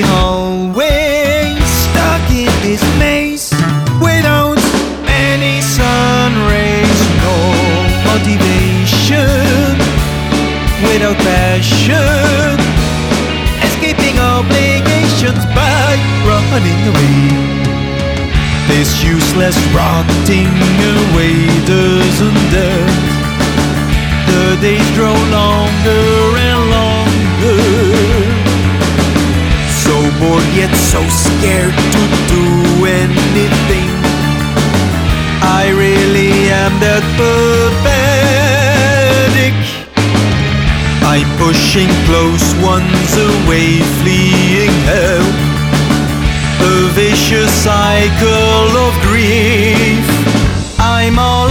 always stuck in this maze without any sun rays, no motivation, without passion, escaping obligations by running away. This useless rotting away doesn't end. The days grow longer. bored yet so scared to do anything. I really am that pathetic. I'm pushing close ones away, fleeing hell. A vicious cycle of grief. I'm on.